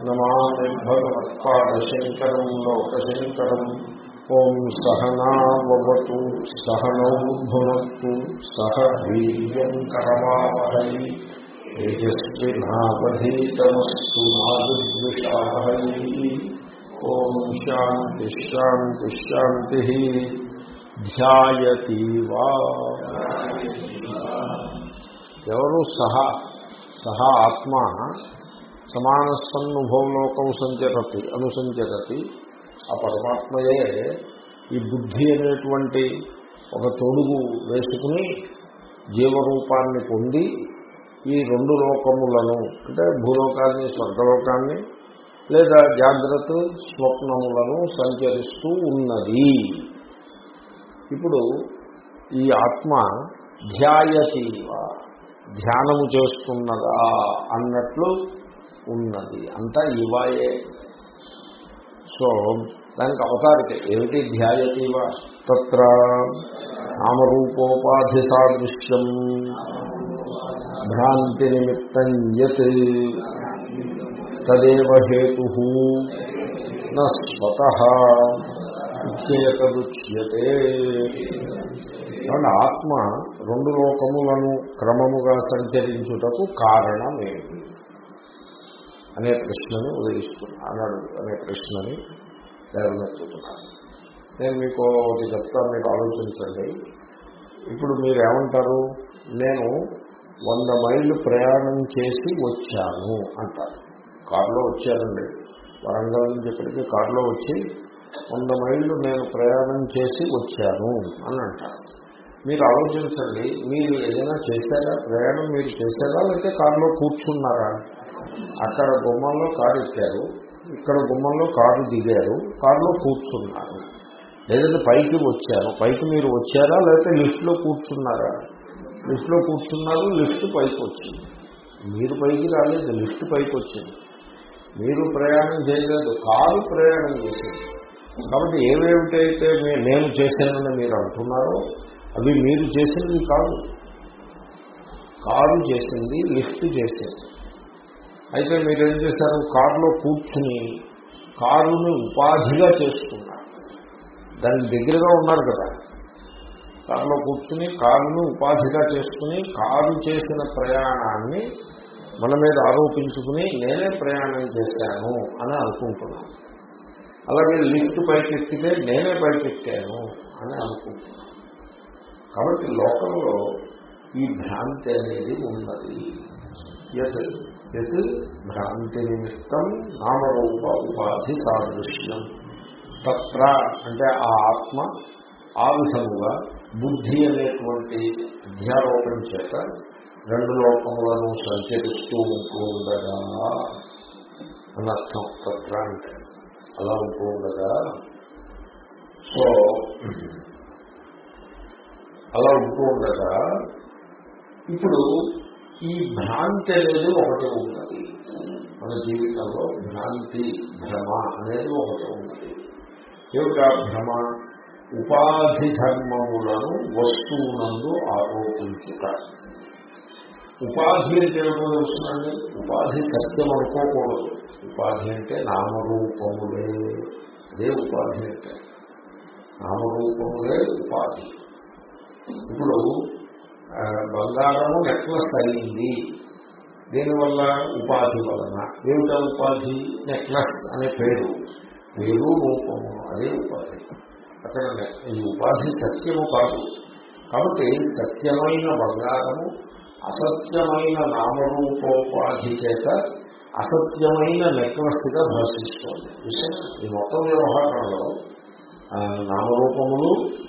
నమామి భగవత్పాదశంకరం లోకశంకరం ఓం సహనావతు సహనౌభునత్తు సహ వీర్యం కరమావహై తేజస్వినావధీతమస్తు మాదుద్విషావహై ఓం శాంతి శాంతి శాంతి ధ్యాయతీవా ఎవరు సహా సహా ఆత్మ సమానస్సన్నుభవలోకం సంచరతి అనుసంచరతి. ఆ పరమాత్మయే ఈ బుద్ధి అనేటువంటి ఒక తొడుగు వేసుకుని జీవరూపాన్ని పొంది ఈ రెండు లోకములను అంటే భూలోకాన్ని స్వర్గలోకాన్ని లేదా జాగ్రత్త స్వప్నములను సంచరిస్తూ ఉన్నది. ఇప్పుడు ఈ ఆత్మ ధ్యాయతీవ ధ్యానము చేస్తున్నదా అన్నట్లు ఉన్నది. అంతా ఇవాయే. సో దానికి అవతారిక ఏమిటి? ధ్యాయతీవ తత్ర నామరూపోపాధి సాదృశ్యం భ్రాంతి నిమిత్తం యత్ తదేవ హేతు స్వత ఇచ్చేతదుచ్యతే. కాబట్టి ఆత్మ రెండు లోకములను క్రమముగా సంచరించుటకు కారణమేమి? అనే ప్రశ్నను ఉదయిస్తున్నా అన్నాడు అనే ప్రశ్నని లేవనెత్తుతున్నాను నేను మీకు ఒకటి చెప్తాను మీరు ఆలోచించండి. ఇప్పుడు మీరేమంటారు? నేను వంద మైళ్ళు ప్రయాణం చేసి వచ్చాను అంటారు. కారులో వచ్చానండి. వరంగల్ నుంచి ఇక్కడికి కారులో వచ్చి వంద మైళ్ళు నేను ప్రయాణం చేసి వచ్చాను అని అంటారు. మీరు ఆలోచించండి మీరు ఏదైనా చేశారా? ప్రయాణం మీరు చేశారా? లేకపోతే కారులో కూర్చున్నారా? అక్కడ గుమ్మంలో కారు ఎక్కారు. ఇక్కడ గుమ్మంలో కారు దిగారు. కారులో కూర్చున్నారు. లేదంటే పైకి వచ్చారు. పైకి మీరు వచ్చారా? లేకపోతే లిఫ్ట్లో కూర్చున్నారా? లిఫ్ట్లో కూర్చున్నారు. లిఫ్ట్ పైకి వచ్చింది. మీరు పైకి రాలేదు. లిఫ్ట్ పైకి వచ్చింది. మీరు ప్రయాణం చేయలేదు. కారు ప్రయాణం చేసింది. కాబట్టి ఏవేమిటైతే నేను చేశానని మీరు అంటున్నారో అవి మీరు చేసింది కాదు. కారు చేసింది లిఫ్ట్ చేసింది. అయితే మీరు ఏం చేశారు? కారులో కూర్చుని కారుని ఉపాధిగా చేసుకున్నారు. దానికి దగ్గరగా ఉన్నారు కదా. కారులో కూర్చుని కారును ఉపాధిగా చేసుకుని కారు చేసిన ప్రయాణాన్ని మన మీద ఆరోపించుకుని నేనే ప్రయాణం చేశాను అని అనుకుంటున్నాను. అలాగే లిఫ్ట్ పైకి ఎక్కితే నేనే పైకి ఎక్కాను అని అనుకుంటున్నాను. కాబట్టి లోకంలో ఈ భ్రాంతి అనేది ఉన్నది. ఎస్ యత్ భ్రాంతి నిమిత్తం నామరూప ఉపాధి సాదృశ్యం. తత్ర అంటే ఆ ఆత్మ ఆ విధముగా బుద్ధి అనేటువంటి అధ్యారోపణ చేత రెండు లోకములను సంచరిస్తూ ఉంటూ ఉండగా అనర్థం తత్ర అంటే అలా ఉంటూ ఉండగా సో అలా ఉంటూ ఉండగా ఇప్పుడు ఈ భ్రాంతి అనేది ఒకటి ఉన్నది మన జీవితంలో భ్రాంతి భ్రమ అనేది ఒకటి ఉన్నది ఏమిటా భ్రమ? ఉపాధి ధర్మములను వస్తువునందు ఆరోపించుట. ఉపాధి అంటే ఏమో తెలుస్తుందండి ఉపాధి సత్యం అనుకోకూడదు. ఉపాధి అంటే నామరూపములే. అదే ఉపాధి అంటే. నామరూపములే ఉపాధి. ఇప్పుడు బంగారము నెక్లెస్ అయింది. దీనివల్ల ఉపాధి వలన. ఏమిటా ఉపాధి? నెక్లెస్ అనే పేరు. పేరు రూపము అదే ఉపాధి. అక్కడ ఈ ఉపాధి సత్యము కాదు. కాబట్టి సత్యమైన బంగారము అసత్యమైన నామరూపోపాధి చేత అసత్యమైన నెక్లెస్గా భాషిస్తోంది. విషయం ఈ మొత్తం వ్యవహారంలో నామరూపములు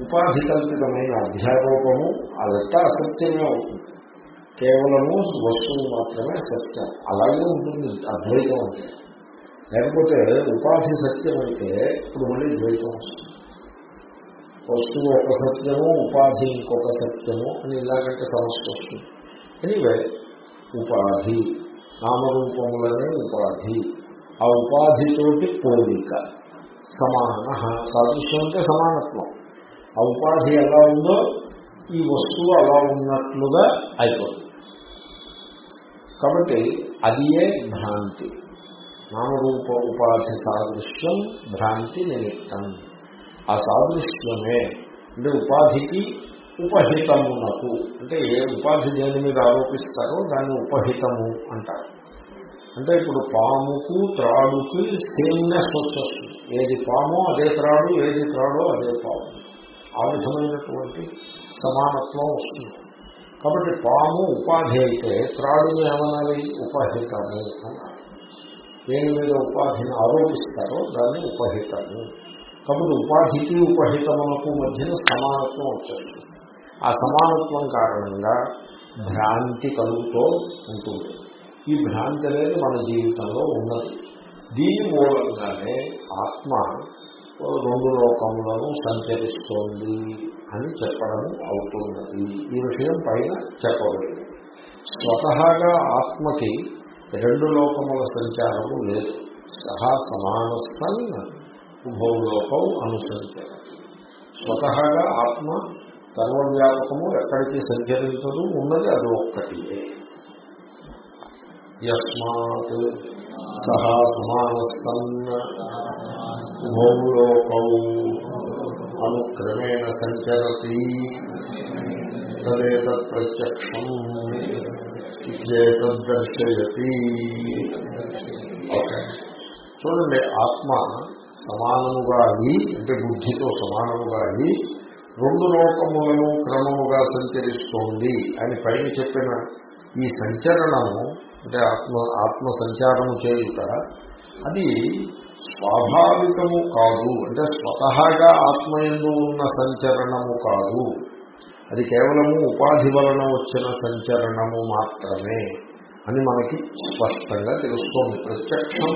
ఉపాధి కల్పితమైన అధ్యారూపము అదంతా అసత్యమే అవుతుంది. కేవలము వస్తువు మాత్రమే సత్యం. అలాగే ఉంటుంది అద్వైతం అంటే. లేకపోతే ఉపాధి సత్యం అయితే ఇప్పుడు మళ్ళీ ద్వైతం వస్తుంది. వస్తువు ఒక సత్యము ఉపాధి ఇంకొక సత్యము అని ఇలాగంటే సమస్య వస్తుంది. ఎనివే ఉపాధి నామరూపములనే ఉపాధి. ఆ ఉపాధితోటి పోలిక. సమాన సాదృశ్యం అంటే సమానత్వం. ఆ ఉపాధి ఎలా ఉందో ఈ వస్తువు అలా ఉన్నట్లుగా అయిపోతుంది. కాబట్టి అది ఏ భ్రాంతి? నామరూప ఉపాధి సాదృశ్యం భ్రాంతి నిమిత్తం. ఆ సాదృశ్యమే. అంటే ఉపాధికి ఉపహితమునకు. అంటే ఏ ఉపాధి దేని మీద ఆరోపిస్తారో దాన్ని ఉపహితము అంటారు. అంటే ఇప్పుడు పాముకు త్రాడుకి సేమ్నెస్ వచ్చేస్తుంది ఏది పామో అదే త్రాడు ఏది త్రాడో అదే పాము. ఆ విధమైనటువంటి సమానత్వం వస్తుంది. కాబట్టి పాము ఉపాధి అయితే త్రాడుని ఏమనాలి? ఉపహితము అన్నారు. దేని మీద ఉపాధిని ఆరోపిస్తారో దాన్ని ఉపహితము. కాబట్టి ఉపాధికి ఉపహితములకు మధ్యన సమానత్వం వచ్చేస్తుంది. ఆ సమానత్వం కారణంగా భ్రాంతి కలుగుతూ ఉంటుంది. ఈ భ్రాంతి అనేది మన జీవితంలో ఉన్నది. దీని మూలంగానే ఆత్మ రెండు లోకములను సంచరిస్తోంది అని చెప్పడం అవుతున్నది. ఈ విషయం పైన చెప్పబడింది. స్వతహాగా ఆత్మకి రెండు లోకముల సంచారము లేదు. సహా సమాన సన్ ఉభవలోకం అనుసరించారు స్వతహాగా ఆత్మ సర్వవ్యాపకము ఎక్కడికి సంచరించదు ఉన్నది అది ఒక్కటి యస్మాత్ సహా సమానస్తన్ ఉభౌలోకౌ అనుక్రమేణ సంచరతి తదేత ప్రత్యక్షం దర్శయతి. చూడండి ఆత్మ సమానముగా అయి అంటే బుద్ధితో సమానముగా అయి రెండు లోకములను క్రమముగా సంచరిస్తోంది అని పైన చెప్పిన ఈ సంచరణము అంటే ఆత్మ ఆత్మ సంచారము చేయుట అది స్వాభావికము కాదు. అంటే స్వతహాగా ఆత్మయందు ఉన్న సంచరణము కాదు. అది కేవలము ఉపాధి వలన వచ్చిన సంచరణము మాత్రమే అని మనకి స్పష్టంగా తెలుస్తోంది. ప్రత్యక్షం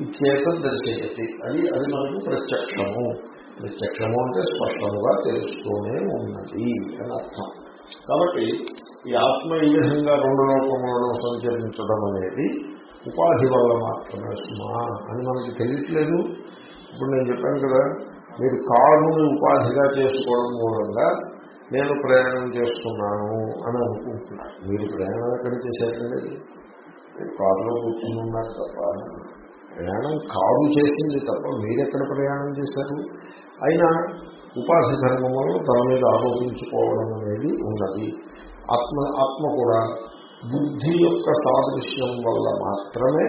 ఇచ్చేత దర్శయతి. అది అది మనకు ప్రత్యక్షము. ప్రత్యక్షము అంటే స్పష్టముగా తెలుస్తూనే ఉన్నది అని అర్థం. కాబట్టి ఈ ఆత్మ ఈ విధంగా రెండు లోకములను సంచరించడం అనేది ఉపాధి వల్ల మాత్రమే సుమా అని మనకి తెలియట్లేదు. ఇప్పుడు నేను చెప్పాను కదా మీరు కారుని ఉపాధిగా చేసుకోవడం మూలంగా నేను ప్రయాణం చేస్తున్నాను అని అనుకుంటున్నాను మీరు ప్రయాణం ఎక్కడ చేశారండి? మీరు కారులో కూర్చుని ఉన్నారు తప్ప. ప్రయాణం కారు చేసింది తప్ప మీరెక్కడ ప్రయాణం చేశారు? అయినా ఉపాధి ధర్మములను తన మీద ఆరోపించుకోవడం అనేది ఉన్నది. ఆత్మ ఆత్మ కూడా బుద్ధి యొక్క సాదృశ్యం వల్ల మాత్రమే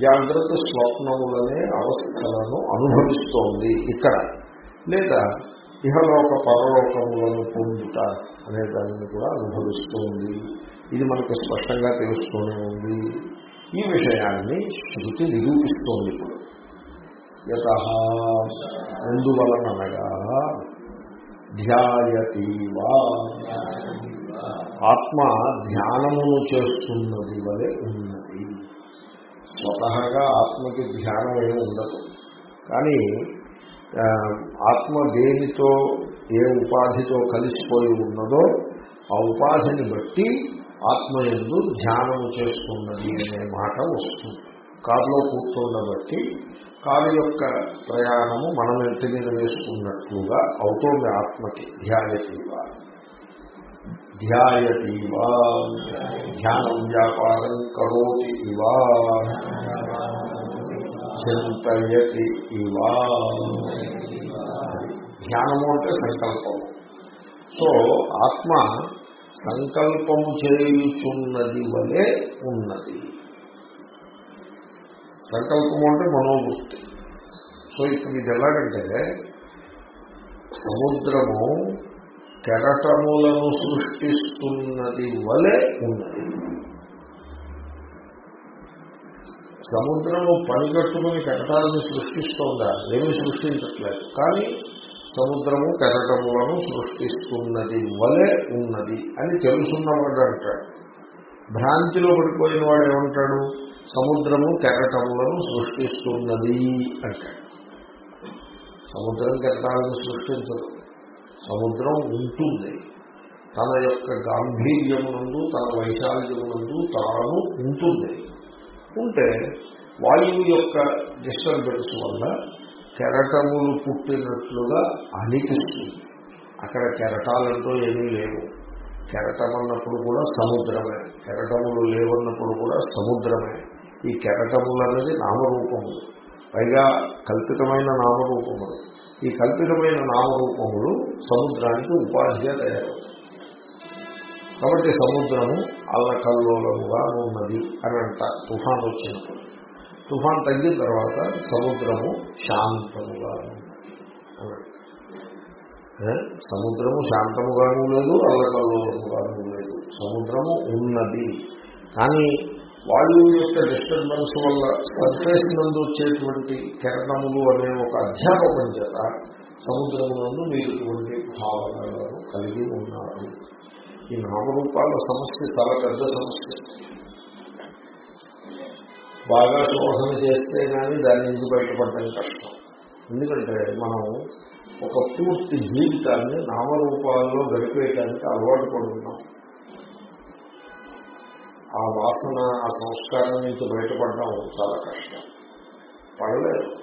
జాగ్రత్త స్వప్నములనే అవస్థలను అనుభవిస్తోంది ఇక్కడ. లేదా ఇహలోక పరలోకములను పొందుట అనే దానిని కూడా అనుభవిస్తోంది. ఇది మనకు స్పష్టంగా తెలుస్తూనే ఉంది. ఈ విషయాన్ని శృతి నిరూపిస్తోంది ఇప్పుడు. యత ఎందువలనగా ధ్యాయతీవా ఆత్మ ధ్యానమును చేస్తున్నది వలె ఉన్నది. స్వతహాగా ఆత్మకి ధ్యానం ఏమి ఉండదు. కానీ ఆత్మ దేనితో ఏ ఉపాధితో కలిసిపోయి ఉన్నదో ఆ ఉపాధిని బట్టి ఆత్మ ఎందు ధ్యానము చేస్తున్నది అనే మాట వస్తుంది. కారులో కూర్చుండబట్టి కారు యొక్క ప్రయాణము మనం ఎత్తి మీద అవుతోంది ఆత్మకి ధ్యాయతీవా ధ్యాయతీవా ధ్యానం వ్యాపారం కరోతి ఇవా చింతయతి ఇవా ధ్యానము అంటే సంకల్పము సో ఆత్మ సంకల్పము చేయుచున్నది వలె ఉన్నది. సంకల్పము అంటే మనోవృత్తి. సో ఇప్పుడు ఇది ఎలాగంటే సముద్రము కెరటములను సృష్టిస్తున్నది వలె ఉన్నది. సముద్రము పనిగట్టుకుని కెరటాలను సృష్టిస్తోందా? ఏమీ సృష్టించట్లేదు. కానీ సముద్రము కెరటములను సృష్టిస్తున్నది వలె ఉన్నది అని తెలుసున్నవాడు అంటాడు. భ్రాంతిలో పడిపోయిన వాడు ఏమంటాడు? సముద్రము కెరటములను సృష్టిస్తున్నది అంటాడు. సముద్రం కెరటాలను సృష్టించదు. సముద్రం ఉంటుంది. తన యొక్క గాంభీర్యమునందు తన వైశాల్యమునందు తాను ఉంటుంది. ఉంటే వాయువు యొక్క డిస్టర్బెన్స్ వల్ల కెరటములు పుట్టినట్లుగా అనిపిస్తుంది. అక్కడ కెరటాలంటూ ఏమీ లేవు. కెరటం అన్నప్పుడు కూడా సముద్రమే. కెరటములు లేవన్నప్పుడు కూడా సముద్రమే. ఈ కెరటములు అనేది నామరూపములు పైగా కల్పితమైన నామరూపములు. ఈ కల్పితమైన నామరూపములు సముద్రానికి ఉపాధిగా తయారవుతాయి. కాబట్టి సముద్రము అల్లకల్లోలముగా ఉన్నది అని అంట తుఫాన్ వచ్చినప్పుడు. తుఫాన్ తగ్గిన తర్వాత సముద్రము శాంతముగా సముద్రము శాంతముగాను లేదు అల్లకల్లోలముగాను లేదు. సముద్రము ఉన్నది. కానీ వాయువు యొక్క డిస్టర్బెన్స్ వల్ల సర్ఫేస్ నందు వచ్చేటువంటి కిరణములు అనే ఒక అధ్యాపకం చేత సముద్రమునందు మీరు ఇటువంటి భావనలను కలిగి ఉన్నారు. ఈ నామరూపాల సమస్య చాలా పెద్ద సమస్య. బాగా శోధన చేస్తే కానీ దాని నుంచి బయటపడటం కష్టం. ఎందుకంటే మనం ఒక పూర్తి జీవితాన్ని నామరూపాల్లో గడిపేయడానికి అలవాటు పడుతున్నాం. ఆ వాసన ఆ సంస్కారం నుంచి బయటపడడం చాలా కష్టం. పడలేదు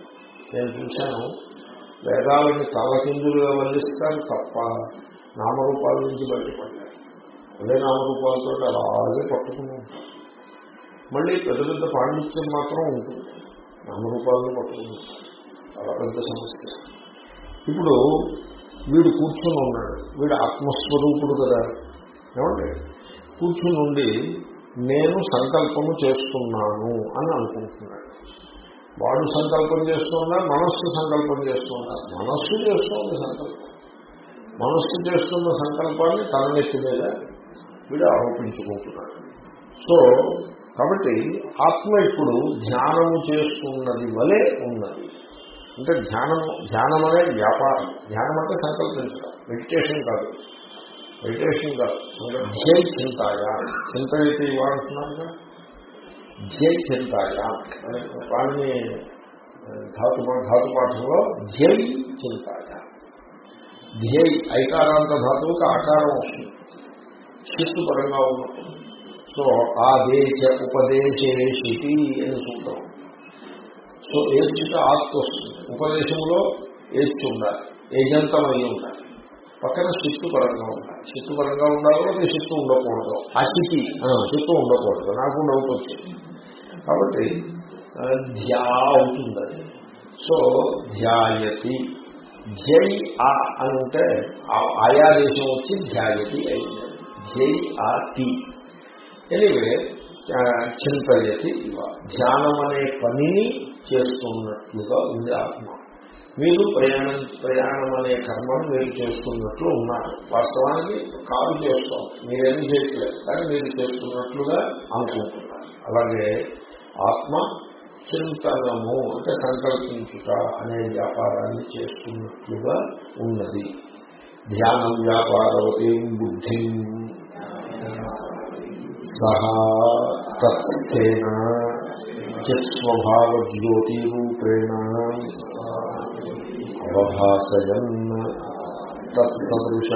నేను చూశాను వేదాలని తలకిందులుగా వల్లిస్తారు తప్ప నామరూపాల నుంచి బయటపడలేదు. అదే నామరూపాలతో అలాగే పట్టుకుని ఉంటాం మళ్ళీ పెద్ద పెద్ద పాండిత్యం మాత్రం ఉంటుంది. నామరూపాలను పట్టుకుని చాలా పెద్ద సమస్య. ఇప్పుడు వీడు కూర్చొని ఉన్నాడు. వీడు ఆత్మస్వరూపుడు కదా. ఏమండి? కూర్చుని ఉండి నేను సంకల్పము చేస్తున్నాను అని అనుకుంటున్నాడు. వాడు సంకల్పం చేస్తున్నా మనస్సు సంకల్పం చేస్తున్నా. మనస్సు చేస్తుంది సంకల్పం. మనస్సు చేస్తున్న సంకల్పాన్ని తన నెత్తి మీద వీడు ఆరోపించుకుంటున్నాడు. సో కాబట్టి ఆత్మ ఇప్పుడు ధ్యానము చేస్తున్నది వలె ఉన్నది. అంటే ధ్యానం ధ్యానం అనే వ్యాపారం. ధ్యానం అంటే సంకల్పించడం. మెడిటేషన్ కాదు. మెడిటేషన్ కాదు ధ్యేయ చింతాయా చింత అయితే ఇవ్వాలంటున్నారుగా ధ్యేయ చింతాయా అని వాళ్ళని ధాతు ధాతు పాఠంలో ధ్యేయ చింతాయా ధ్యేయ ఐకారాంత ధాతువుకి ఆకారం వస్తుంది శిస్తు పరంగా ఉన్నప్పుడు సో ఆ దేశ ఉపదేశేషితి అని సూత్రం సో ఏడ్చిట ఆత్మ వస్తుంది ఉపదేశంలో ఏడ్చి ఉండాలి ఏజంతం అయి ఉండాలి పక్కన శిస్తు పరంగా ఉండాలి శిస్తు పరంగా ఉండాలో అది శిస్తు ఉండకూడదు. అశితి శిస్తు ఉండకూడదు. నాకు డౌట్ వచ్చింది కాబట్టి ధ్యా అవుతుంది అది. సో ధ్యాయతి. ధ్యై ఆ అని ఉంటే ఆ- ఆయా దేశం వచ్చి ధ్యాయతి అయింది. ధ్యై ఆ తి. ఎనివే చింతయతి ఇవ. ధ్యానం అనే పనిని చేస్తున్నట్లుగా ఉంది ఆత్మ. మీరు ప్రయాణం ప్రయాణం అనే కర్మను మీరు చేస్తున్నట్లు ఉన్నారు. వాస్తవానికి కాదు చేస్తాం. మీరేం చేయట్లేదు. కానీ మీరు చేస్తున్నట్లుగా అనుకుంటున్నారు. అలాగే ఆత్మ చింతనము అంటే సంకల్పించుట అనే వ్యాపారాన్ని చేస్తున్నట్లుగా ఉన్నది. ధ్యానం వ్యాపారవతి బుద్ధి సహా తత్స్థేన చిస్వభావజ్యోతిరూపేణ వ్యవభాసయన్ తత్సదృశ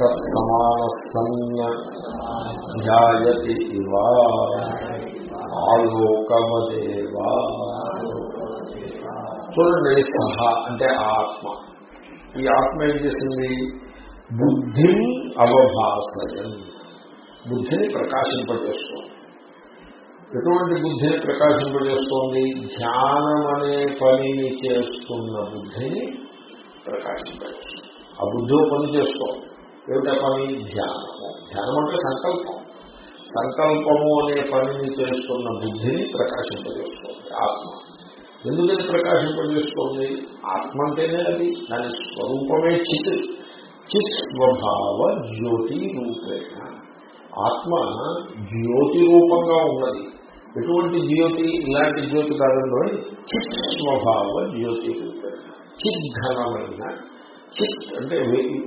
తత్సమానసన్ ధ్యాయతి ఇవ ఆలోకవదేవా చూడండి సహ అంటే ఆత్మ. ఈ ఆత్మ ఏం చేసింది? బుద్ధిని అవభాసయం బుద్ధిని ప్రకాశింపజేస్తుంది. ఎటువంటి బుద్ధిని ప్రకాశింపజేస్తోంది? ధ్యానం అనే పనిని చేస్తున్న బుద్ధిని ప్రకాశింపజేస్తుంది. ఆ బుద్ధి పని చేస్తోంది. ఏమిటా పని? ధ్యానము. ధ్యానం అంటే సంకల్పం. సంకల్పము అనే పనిని చేస్తున్న బుద్ధిని ప్రకాశింపజేస్తోంది. ఆత్మ. ఎందుకని ప్రకాశింపజేస్తోంది? ఆత్మ అంటేనే అది. దాని స్వరూపమే చిత్. చిత్ స్వభావ జ్యోతి రూపేణ. ఆత్మ జ్యోతి రూపంగా ఉన్నది. ఎటువంటి జ్యోతి ఇలాంటి జ్యోతి కాదంలో చిత్ స్వభావ జ్యోతి రూపేణ చిద్ఘనమైన చిత్ అంటే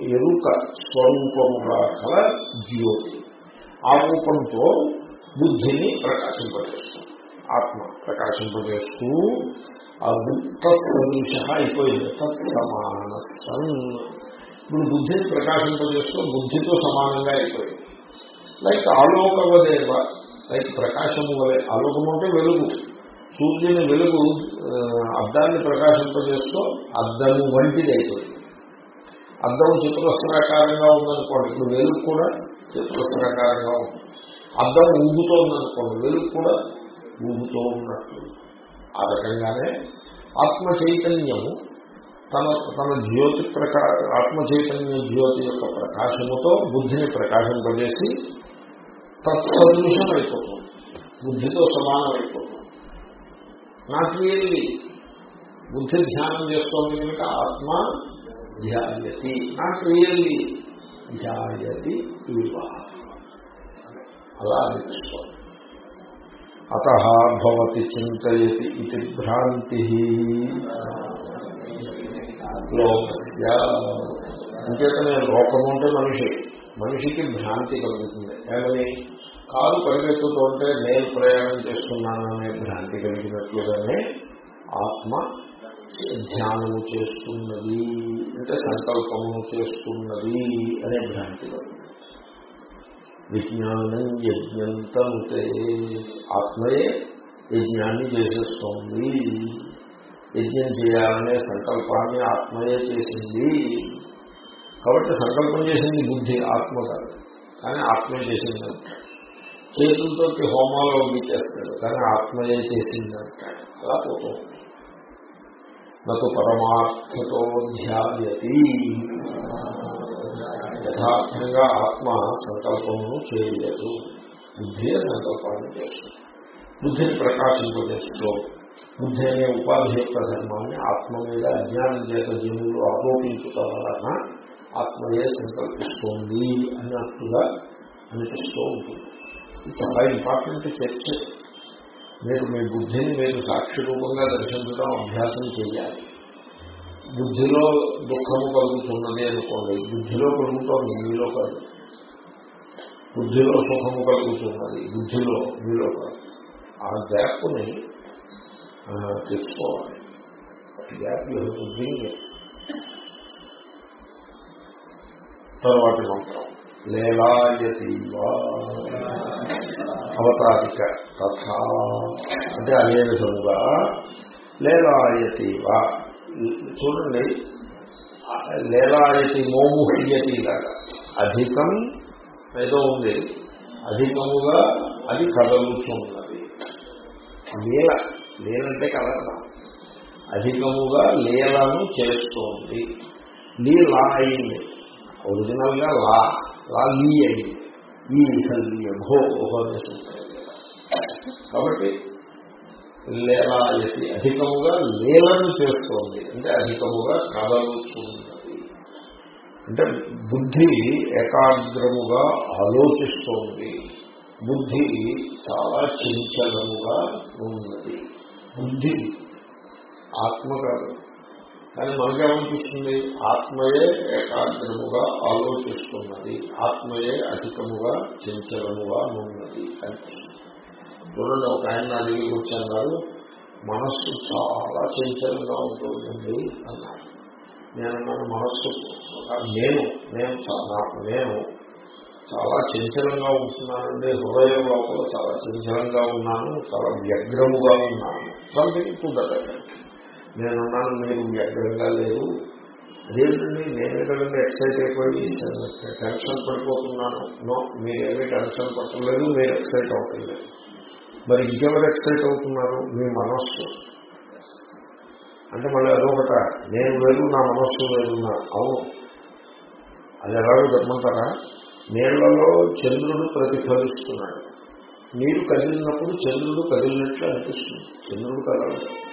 ఎరుక స్వరూపముగా కల జ్యోతి. ఆ రూపంతో బుద్ధిని ప్రకాశింపజేస్తుంది. ఆత్మ ప్రకాశింపజేస్తూ ఆ తత్సదృశ అయిపోయింది. తత్సమాన సన్ ఇప్పుడు బుద్ధిని ప్రకాశింపజేస్తూ బుద్ధితో సమానంగా అయిపోయింది. లైక్ ఆలోకవదేవ లైక్ ప్రకాశము వలె ఆలోకము అంటే వెలుగు. సూర్యుని వెలుగు అద్దాన్ని ప్రకాశింపజేస్తూ అద్దము వంటిది అయిపోయింది. అద్దం చతురస్రాకారంగా ఉందనుకోండి ఇప్పుడు వెలుగు కూడా చతురస్రాకారంగా ఉంది. అద్దం ఊగుతోందనుకోండి వెలుగు కూడా ఊగుతూ ఉన్నట్టు. ఆ రకంగానే ఆత్మ చైతన్యము తన తన జ్యోతి ప్రకా ఆత్మ చైతన్య జ్యోతి యొక్క ప్రకాశముతో బుద్ధిని ప్రకాశింపజేసి తత్సదృశం అయిపోతుంది బుద్ధితో సమానం అయిపోతుంది నాట్ రియల్లీ బుద్ధి ధ్యానం చేస్తోంది కనుక ఆత్మ ధ్యాయతి. నాట్ రియల్లీ ధ్యాయతి ఇవ. అలా అనిపిస్తోంది. అత భవతి చింతయతి ఇది భ్రాంతి. లోకస్య. అంచేతనే లోకము అంటే మనిషి. మనిషికి భ్రాంతి కలుగుతుంది. ఏమని? కారు పరిగెత్తుతుంటే నేను ప్రయాణం చేస్తున్నాననే భ్రాంతి కలిగినట్లుగానే ఆత్మ ధ్యానము చేస్తున్నది అంటే సంకల్పము చేస్తున్నది అనే భ్రాంతి కలుగుతుంది. విజ్ఞానం యజ్ఞంతంతే ఆత్మయే యజ్ఞాన్ని చేసేస్తోంది. యజ్ఞం చేయాలనే సంకల్పాన్ని ఆత్మయే చేసింది. కాబట్టి సంకల్పం చేసింది బుద్ధి ఆత్మ కాదు. కానీ ఆత్మయే చేసింది అంటాడు. చేతులతో హోమాలు అవి చేస్తాడు కానీ ఆత్మయే చేసింది అంటాడు. అలా పోతూ నటు పరమార్థతో ధ్యాయతి. యథార్థంగా ఆత్మ సంకల్పమును చేయలేదు. బుద్ధియే సంకల్పాన్ని చేస్తుంది. బుద్ధిని ప్రకాశింపజేస్తూ బుద్ధి అనే ఉపాధి యొక్క ధర్మాన్ని ఆత్మ మీద అజ్ఞానం చేత జీవులు ఆరోపించటం వలన ఆత్మయే సంకల్పిస్తోంది అన్నట్టుగా అనిపిస్తూ ఉంటుంది. ఇది చాలా ఇంపార్టెంట్ చర్చ మీరు మీ బుద్ధిని మీరు సాక్షి రూపంగా దర్శించడం అభ్యాసం చేయాలి. బుద్ధిలో దుఃఖము కలుగుతున్నది అనుకోండి బుద్ధిలో కలుగుతోంది మీలో కాదు. బుద్ధిలో సుఖము కలుగుతున్నది బుద్ధిలో మీలో కాదు. ఆ గ్యాప్ని తెచ్చుకోవాలి. గ్యాప్ బుద్ధిని తర్వాతి మంత్రం. లేలాయతీవా. అవతారిక తథా అంటే అదే విధముగా లేలాయతీవా. చూడండి. లేలాయతి మోముహ్యతి లాగా అధికం ఏదో ఉంది. అధికముగా అది కదలుచున్నది లీల. లీలంటే కదలడం అధికముగా లీలను చేస్తోంది. లీల అయింది ఒరిజినల్గా లా లా లీ అయింది ఈ లీయ భో ఓహో కాబట్టి లేలాయతి అధికముగా లేలను చేస్తోంది. అంటే అధికముగా కదలుతున్నది అంటే బుద్ధి ఏకాగ్రముగా ఆలోచిస్తోంది. బుద్ధి చాలా చంచలముగా ఉన్నది. బుద్ధి ఆత్మ కాదు కానీ మనకేమనిపిస్తుంది ఆత్మయే ఏకాగ్రముగా ఆలోచిస్తున్నది. ఆత్మయే అధికముగా చంచలముగా ఉన్నది అనిపిస్తుంది చూడండి ఒక ఆయన అడిగి దగ్గరికి మనస్సు చాలా చంచలంగా ఉంటుంది అన్నారు. నేను మనస్సు నేను నేను నేను చాలా చంచలంగా ఉంటున్నానండి. హృదయం లోపల చాలా చంచలంగా ఉన్నాను. చాలా వ్యగ్రముగా ఉన్నాను. సంథింగ్ టు దట్ నేనున్నాను మీరు వ్యగ్రంగా లేదు అదేంటండి నేను కదండి ఎక్సైజ్ అయిపోయి టెన్షన్ పడిపోతున్నాను. నో మీరేమీ టెన్షన్ పట్టలేదు మీరు ఎక్సైట్ అవుతలేదు మరి ఇంకెవరు ఎక్సైట్ అవుతున్నారు? మీ మనస్సు. అంటే మళ్ళీ అదొకట నేను వేరు నా మనస్సు వేరు నా అవును. అది ఎలాగో చెప్పమంటారా? నీళ్ళలో చంద్రుడు ప్రతిఫలిస్తున్నాడు. నీరు కదిలినప్పుడు చంద్రుడు కదిలినట్లు అనిపిస్తుంది. చంద్రుడు కదలదు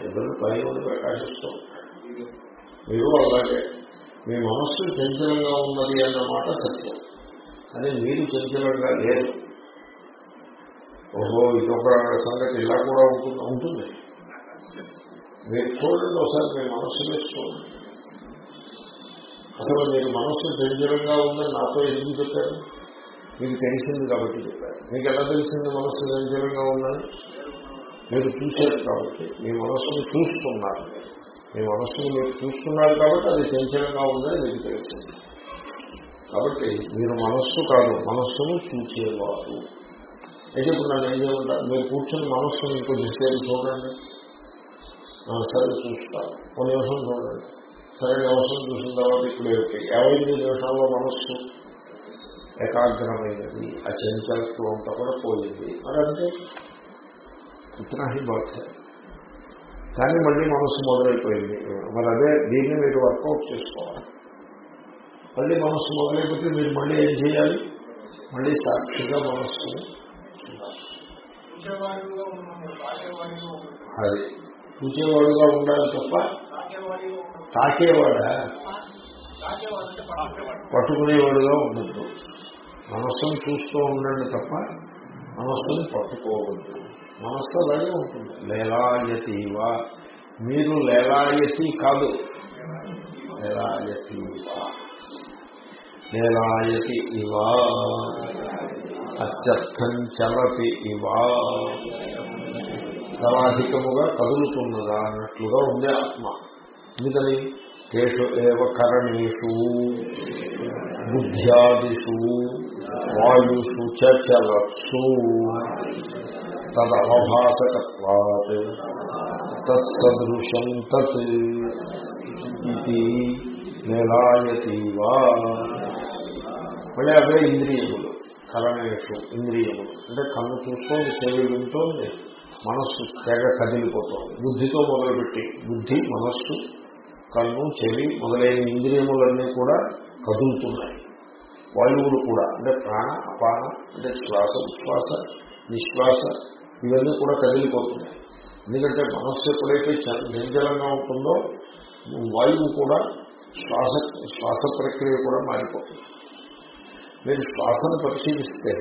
చంద్రుడు పై ఉండి ప్రకాశిస్తూ మీరు అలాగే మీ మనస్సు చంచలంగా ఉన్నది అన్నమాట సత్యం. కానీ మీరు చంచలంగా లేరు. ఓహో ఇదొక సంగతి ఇలా కూడా ఉంటుంది? ఉంటుంది. మీరు చూడండి ఒకసారి మీ మనస్సు వేసుకోండి అసలు మీరు మనస్సు చంచలంగా ఉందని నాతో ఎందుకు చెప్పారు? మీకు తెలిసింది కాబట్టి చెప్పారు. మీకు ఎలా తెలిసింది మనస్సు చంచలంగా ఉందని? మీరు చూశారు కాబట్టి మీ మనస్సును చూస్తున్నారు. మీ మనస్సును మీరు చూస్తున్నారు కాబట్టి అది చంచలంగా ఉందని మీకు తెలిసింది కాబట్టి మీరు మనస్సు కాదు మనస్సును చూచేవారు. అయితే ఇప్పుడు నన్ను ఏం చేయమంటారు మీరు కూర్చొని మనస్సును ఇంకో సేపు చూడండి. సరే చూస్తారు కొన్ని నిమిషం చూడండి. సరే నిమిషం చూసిన తర్వాత ఇప్పుడు యాభై నిమిషాల్లో మనస్సు? ఏకాగ్రమైనది ఆ చంచలత్వం అంతా కూడా పోయింది. మరి అంటే ఇతనా హీ బాత్ కానీ మళ్ళీ మనస్సు మొదలైపోయింది. మరి అదే దీన్ని మీరు వర్కౌట్ చేసుకోవాలి. మళ్ళీ మనస్సు మొదలైపోతే మీరు మళ్ళీ ఏం చేయాలి? మళ్ళీ సాక్షిగా మనస్సు అది. చూసేవాడుగా ఉండాలి తప్ప తాకేవాడా? పట్టుకునేవాడుగా ఉండద్దు. మనస్సును చూస్తూ ఉండండి తప్ప మనస్సుని పట్టుకోవద్దు. మనస్సు అలాగే ఉంటుంది లేలాయతీవా మీరు లేలాయతి కాదు. లేలాయతీవా లేలాయతి ఇవా. అత్యర్థం చలతి ఇవా. సమాధికముగా కదులుతున్నదా అన్నట్లుగా ఉంది ఆత్మ. ఎందుకని? కేషు ఏవ కరణీషు బుద్ధ్యాదిషు వాయుషు చలత్సు తదవభాసకత్వాత్. తత్సదృశం తత్ ఇది నిలాయతీవా మళ్ళీ అవే ఇంద్రియములు కరణేషు ఇంద్రియములు. అంటే కన్ను చూస్తోంది చెవి వింటోంది మనస్సు తెగ కదిలిపోతుంది. బుద్ధితో మొదలుపెట్టి బుద్ధి మనస్సు కన్ను చెవి మొదలైన ఇంద్రియములన్నీ కూడా కదులుతున్నాయి. వాయువులు కూడా అంటే ప్రాణ అపాన అంటే శ్వాస ఉచ్ఛ్వాస నిశ్వాస ఇవన్నీ కూడా కదిలిపోతున్నాయి. ఎందుకంటే మనస్సు ఎప్పుడైతే నిర్జలంగా ఉంటుందో వాయువు కూడా శ్వాస శ్వాస ప్రక్రియ కూడా మారిపోతుంది. మీరు శ్వాసను పరిశీలిస్తే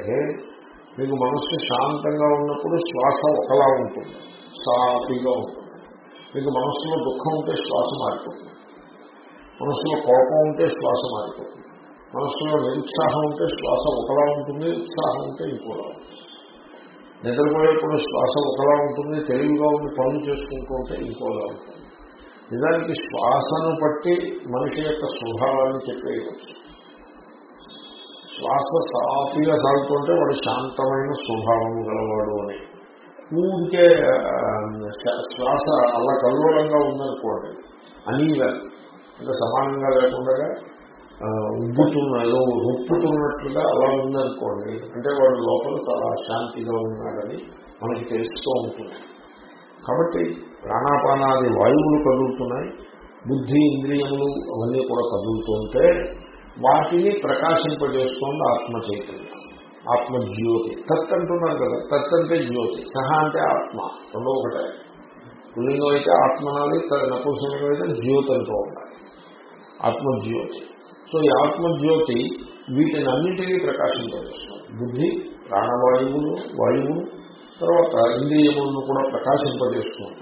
మీకు మనస్సు శాంతంగా ఉన్నప్పుడు శ్వాస ఒకలా ఉంటుంది. సాఫీగా ఉంటుంది. మీకు మనస్సులో దుఃఖం ఉంటే శ్వాస మారిపోతుంది. మనస్సులో కోపం ఉంటే శ్వాస మారిపోతుంది. మనస్సులో నిరుత్సాహం ఉంటే శ్వాస ఒకలా ఉంటుంది ఉత్సాహం ఉంటే ఇంకోలా ఉంటుంది. నిద్రపోయేప్పుడు శ్వాస ఒకలా ఉంటుంది తెలివిగా ఉండి పనులు చేసుకుంటూ ఉంటే ఇంకోలా ఉంటుంది. నిజానికి శ్వాసను బట్టి మనిషి యొక్క స్వభావాన్ని చెప్పేయవచ్చు. శ్వాస సాఫీగా సాగుతుంటే వాడు శాంతమైన స్వభావం గలవాడు అని. ఊరికే శ్వాస అలా కల్లోలంగా ఉందనుకోండి అనీవెన్ అంటే సమానంగా లేకుండా ఉబ్బుతున్న ఉప్పుతున్నట్లుగా అలా ఉందనుకోండి అంటే వాడు లోపల చాలా శాంతిగా ఉన్నాడని మనకి తెలుస్తూ ఉంటుంది. కాబట్టి ప్రాణాపానాది వాయువులు కదులుతున్నాయి బుద్ధి ఇంద్రియములు అవన్నీ కూడా కదులుతుంటే వాటిని ప్రకాశింపజేస్తోంది ఆత్మ చైతన్యం ఆత్మజ్యోతి. తత్ అంటున్నారు కదా తత్ అంటే జ్యోతి సహ అంటే ఆత్మ రెండో ఒకటే. పుల్లింగం అయితే ఆత్మనాలి నపుంసలింగం అయితే జ్యోతి అంటూ ఉండాలి. ఆత్మజ్యోతి. సో ఈ ఆత్మజ్యోతి వీటిని అన్నింటినీ ప్రకాశింపజేస్తుంది. బుద్ధి ప్రాణవాయువులు వాయువు తర్వాత ఇంద్రియములను కూడా ప్రకాశింపజేస్తుంది.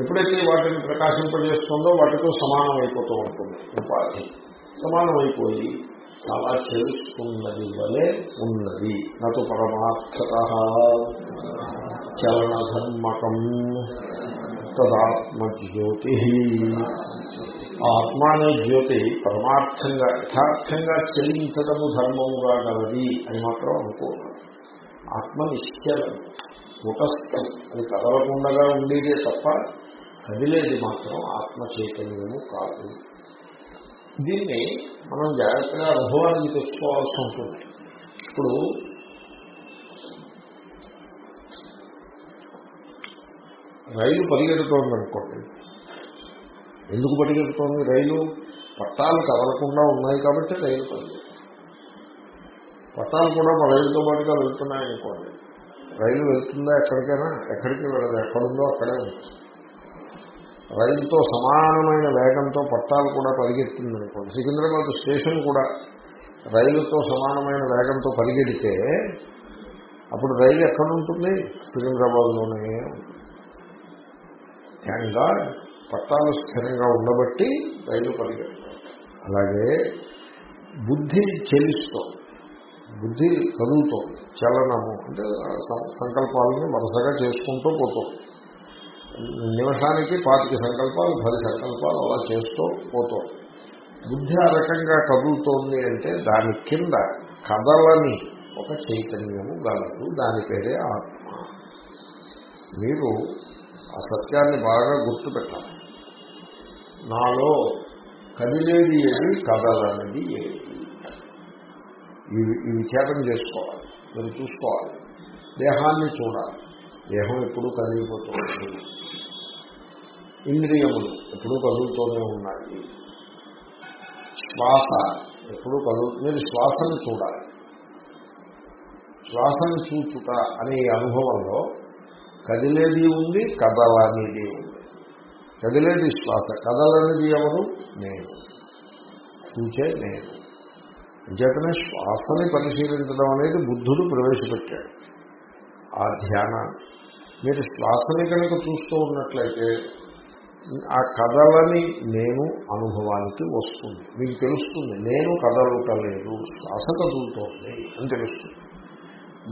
ఎప్పుడైతే వాటిని ప్రకాశింపజేస్తుందో వాటితో సమానం అయిపోతూ ఉంటుంది ఉపాధి. సమానమైపోయి చాలా చేస్తున్నది వలె ఉన్నది. నటు పరమార్థత చలనధర్మకం తదాత్మజ్యోతి. ఆత్మ అనే జ్యోతి పరమార్థంగా యథార్థంగా చెల్లించడము ధర్మముగా గలది అని మాత్రం అనుకోవాలి ఆత్మ నిశ్చలం కుటస్థం అది కదలకుండగా ఉండేదే తప్ప కదిలేది మాత్రం ఆత్మ చైతన్యము కాదు. దీన్ని మనం జాగ్రత్తగా అనుభవానికి తెచ్చుకోవాల్సి ఉంటుంది. ఇప్పుడు రైలు పరిగెడుతోందనుకోండి. ఎందుకు పరిగెడుతోంది రైలు పట్టాలు కదలకుండా ఉన్నాయి కాబట్టి రైలు పరిగెడుతుంది పట్టాలు కూడా మా రైలుతో పాటుగా వెళ్తున్నాయి అనుకోండి. రైలు వెళ్తుందా ఎక్కడికైనా? ఎక్కడికి వెళ్ళదు? ఎక్కడుందో అక్కడే రైలుతో సమానమైన వేగంతో పట్టాలు కూడా పరిగెత్తుంది అనుకోండి. సికింద్రాబాద్ స్టేషన్ కూడా రైలుతో సమానమైన వేగంతో పరిగెడితే అప్పుడు రైలు ఎక్కడ ఉంటుంది. సికింద్రాబాద్లోనే థ్యాంక్గా పట్టాలు స్థిరంగా ఉండబట్టి రైలు పరిగెడుతుంది. అలాగే బుద్ధి చెల్లిస్తూ బుద్ధి కదులుతో చలనము అంటే సంకల్పాలని వరుసగా చేసుకుంటూ పోతుంది. నిమిషానికి పాతిక సంకల్పాలు పది సంకల్పాలు అలా చేస్తూ పోతాం బుద్ధి ఆ రకంగా కదులుతోంది అంటే దాని కింద కదలని ఒక చైతన్యము గలదు. దాని పేరే ఆత్మ. మీరు ఆ సత్యాన్ని బాగా గుర్తుపెట్టాలి. నాలో కదిలేది ఏది కదలనిది ఏది? ఇవి ఈ విచారం చేసుకోవాలి. మీరు చూసుకోవాలి. దేహాన్ని చూడాలి. దేహం ఎప్పుడూ కదిలిపోతుంది. ఇంద్రియములు ఎప్పుడూ కదులుతూనే ఉన్నాయి. శ్వాస ఎప్పుడూ కదులు మీరు శ్వాసను చూడాలి. శ్వాసను చూచుట అనే అనుభవంలో కదిలేది ఉంది కదలనిది ఉంది. కదిలేది శ్వాస కదలనిది ఎవరు? నేను. చూచే నేను. అంచేతనే శ్వాసని పరిశీలించడం అనేది బుద్ధుడు ప్రవేశపెట్టాడు. ఆ ధ్యానాన్ని మీరు శ్వాసని కనుక చూస్తూ ఉన్నట్లయితే ఆ కథలని నేను అనుభవానికి వస్తుంది. మీకు తెలుస్తుంది నేను కదలటలేదు శ్వాస కదులుతోంది అని తెలుస్తుంది.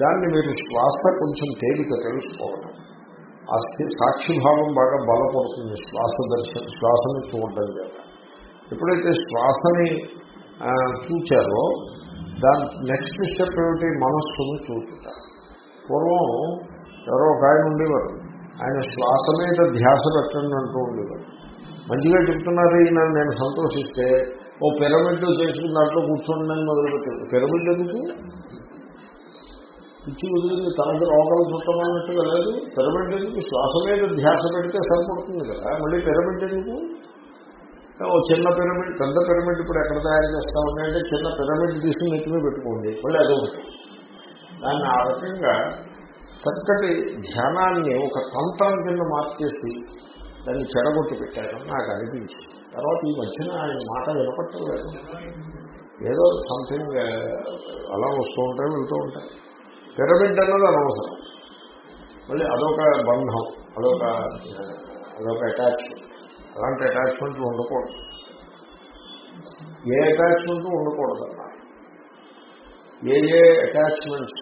దాన్ని మీరు శ్వాస కొంచెం తేలిక తెలుసుకోవడం. ఆ సాక్షిభావం బాగా బలపడుతుంది శ్వాస దర్శనం శ్వాసని చూడడం చేత. ఎప్పుడైతే శ్వాసని చూచారో దాని నెక్స్ట్ స్టెప్ ఏమిటి? మనస్సును చూచుట. పూర్వం ఎవరో ఒక ఆయన ఉండేవారు. ఆయన శ్వాస మీద ధ్యాస పెట్టండి అంటూ ఉండేవారు. మంచిగా చెప్తున్నారు ఈయన నేను సంతోషిస్తే ఓ పిరమిడ్ చేసుకున్న దాంట్లో కూర్చోండి నేను మొదలుపెట్టాను పిరమిడ్ ఎందుకు? పిచ్చి వదిలింది తనకి రోగాలు చుట్టమన్నట్టుగా లేదు పిరమిడ్ ఎందుకు? శ్వాస మీద ధ్యాస పెడితే సరిపడుతుంది కదా? మళ్ళీ పిరమిడ్ ఎందుకు? ఓ చిన్న పిరమిడ్ పెద్ద పిరమిడ్ ఇప్పుడు ఎక్కడ తయారు చేస్తా ఉన్నాయంటే చిన్న పిరమిడ్ తీసుకుని నెత్తిమీ పెట్టుకోండి. మళ్ళీ అదొకటి దాన్ని ఆ రకంగా చక్కటి ధ్యానాన్ని ఒక తంత్రం కింద మార్చేసి దాన్ని చెడగొట్టి పెట్టారని నాకు అనిపించింది. తర్వాత ఈ మధ్యన ఆయన మాట వినపట్టలేదు. ఏదో సంథింగ్ అలా వస్తూ ఉంటాయి వెళ్తూ ఉంటాయి. పిరమిడ్ అన్నది అనవసరం. మళ్ళీ అదొక బంధం అదొక అదొక అటాచ్మెంట్ అలాంటి అటాచ్మెంట్ ఉండకూడదు. ఏ అటాచ్మెంట్ ఉండకూడదు అన్నారు ఏ ఏ అటాచ్మెంట్స్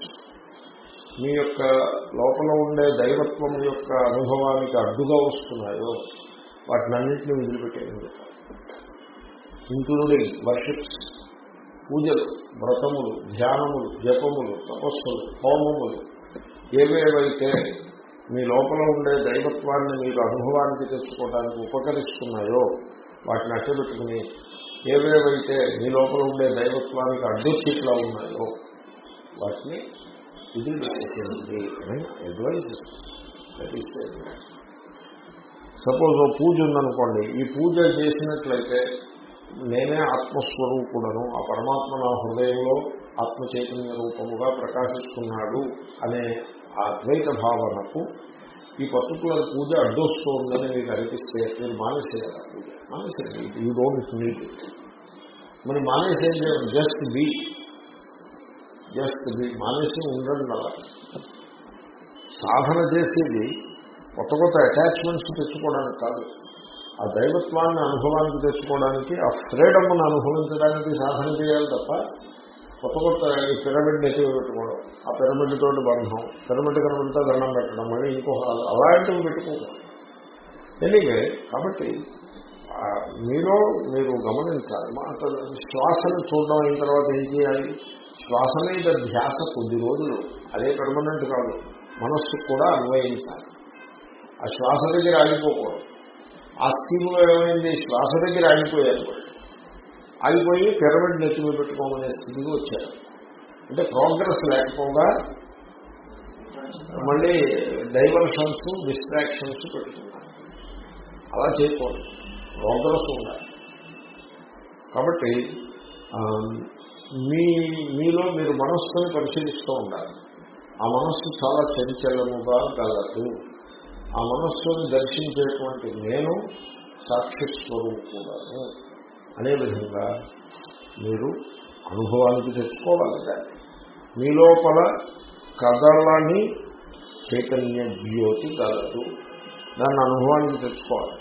మీ యొక్క లోపల ఉండే దైవత్వం యొక్క అనుభవానికి అడ్డుగా వస్తున్నాయో వాటిని అన్నింటినీ వదిలిపెట్టేయండి ఇంక్లూడింగ్ వర్షిప్స్ పూజలు వ్రతములు ధ్యానములు జపములు తపస్సులు హోమములు ఏవేవైతే మీ లోపల ఉండే దైవత్వాన్ని మీరు అనుభవానికి తెచ్చుకోవడానికి ఉపకరిస్తున్నాయో వాటిని అట్టబెట్టుకుని ఏవేవైతే మీ లోపల ఉండే దైవత్వానికి అడ్డొచ్చిట్లా ఉన్నాయో వాటిని ఇది చేసేది అని అడ్వైజ్ సపోజ్ ఓ పూజ ఉందనుకోండి ఈ పూజ చేసినట్లయితే నేనే ఆత్మస్వరూపుడను ఆ పరమాత్మ నా హృదయంలో ఆత్మ చైతన్య రూపముగా ప్రకాశిస్తున్నాడు అనే అద్వైత భావనకు ఈ పర్టికులర్ పూజ అడ్డొస్తోందని మీకు అనిపిస్తే మీరు మానేసేయాలి పూజ. మానేసేయండి. యూ డోంట్ నీడ్ ఇట్ మరి మానేసేది జస్ట్ బి జస్ట్ బి మానేసి ఉండండి అలా. సాధన చేసేది కొత్త కొత్త అటాచ్మెంట్స్ తెచ్చుకోవడానికి కాదు. ఆ దైవత్వాన్ని అనుభవానికి తెచ్చుకోవడానికి ఆ ఫ్రీడమ్ను అనుభవించడానికి సాధన చేయాలి తప్ప కొత్త కొత్త ఈ పిరమిడ్ నెత్తి పెట్టుకోవడం ఆ పిరమిడ్ తోటి బంధం పిరమిడ్ కనబడితే దండం పెట్టడం అని ఇంకొక అలాంటివి పెట్టుకోవడం ఎనీవే కాబట్టి మీలో మీరు గమనించాలి శ్వాసను చూడడం అయిన తర్వాత ఏం చేయాలి? శ్వాస మీద ధ్యాస కొద్ది రోజులు అదే పెర్మనెంట్ కాదు మనస్సుకు కూడా అన్వయించాలి. ఆ శ్వాస దగ్గర ఆగిపోకూడదు. ఆ స్కీమ్లో ఏమైంది? శ్వాస దగ్గర ఆగిపోయారు. ఆగిపోయి పిరమిడ్ నెత్తిమి పెట్టుకోమనే స్థితికి వచ్చారు. అంటే ప్రోగ్రెస్ లేకపోగా మళ్ళీ డైవర్షన్స్ డిస్ట్రాక్షన్స్ పెట్టుకున్నారు. అలా చేయకూడదు ప్రోగ్రెస్ ఉండాలి. కాబట్టి మీ మీలో మీరు మనస్సుని పరిశీలిస్తూ ఉండాలి. ఆ మనస్సు చాలా చరిచలముగా గలదు ఆ మనస్సును దర్శించేటువంటి నేను సాక్షి స్వరూపుడను. అనే విధంగా మీరు అనుభవానికి తెచ్చుకోవాలి దాన్ని మీ లోపల కదలని చైతన్య జ్యోతి కలదు. దాన్ని అనుభవానికి తెచ్చుకోవాలి.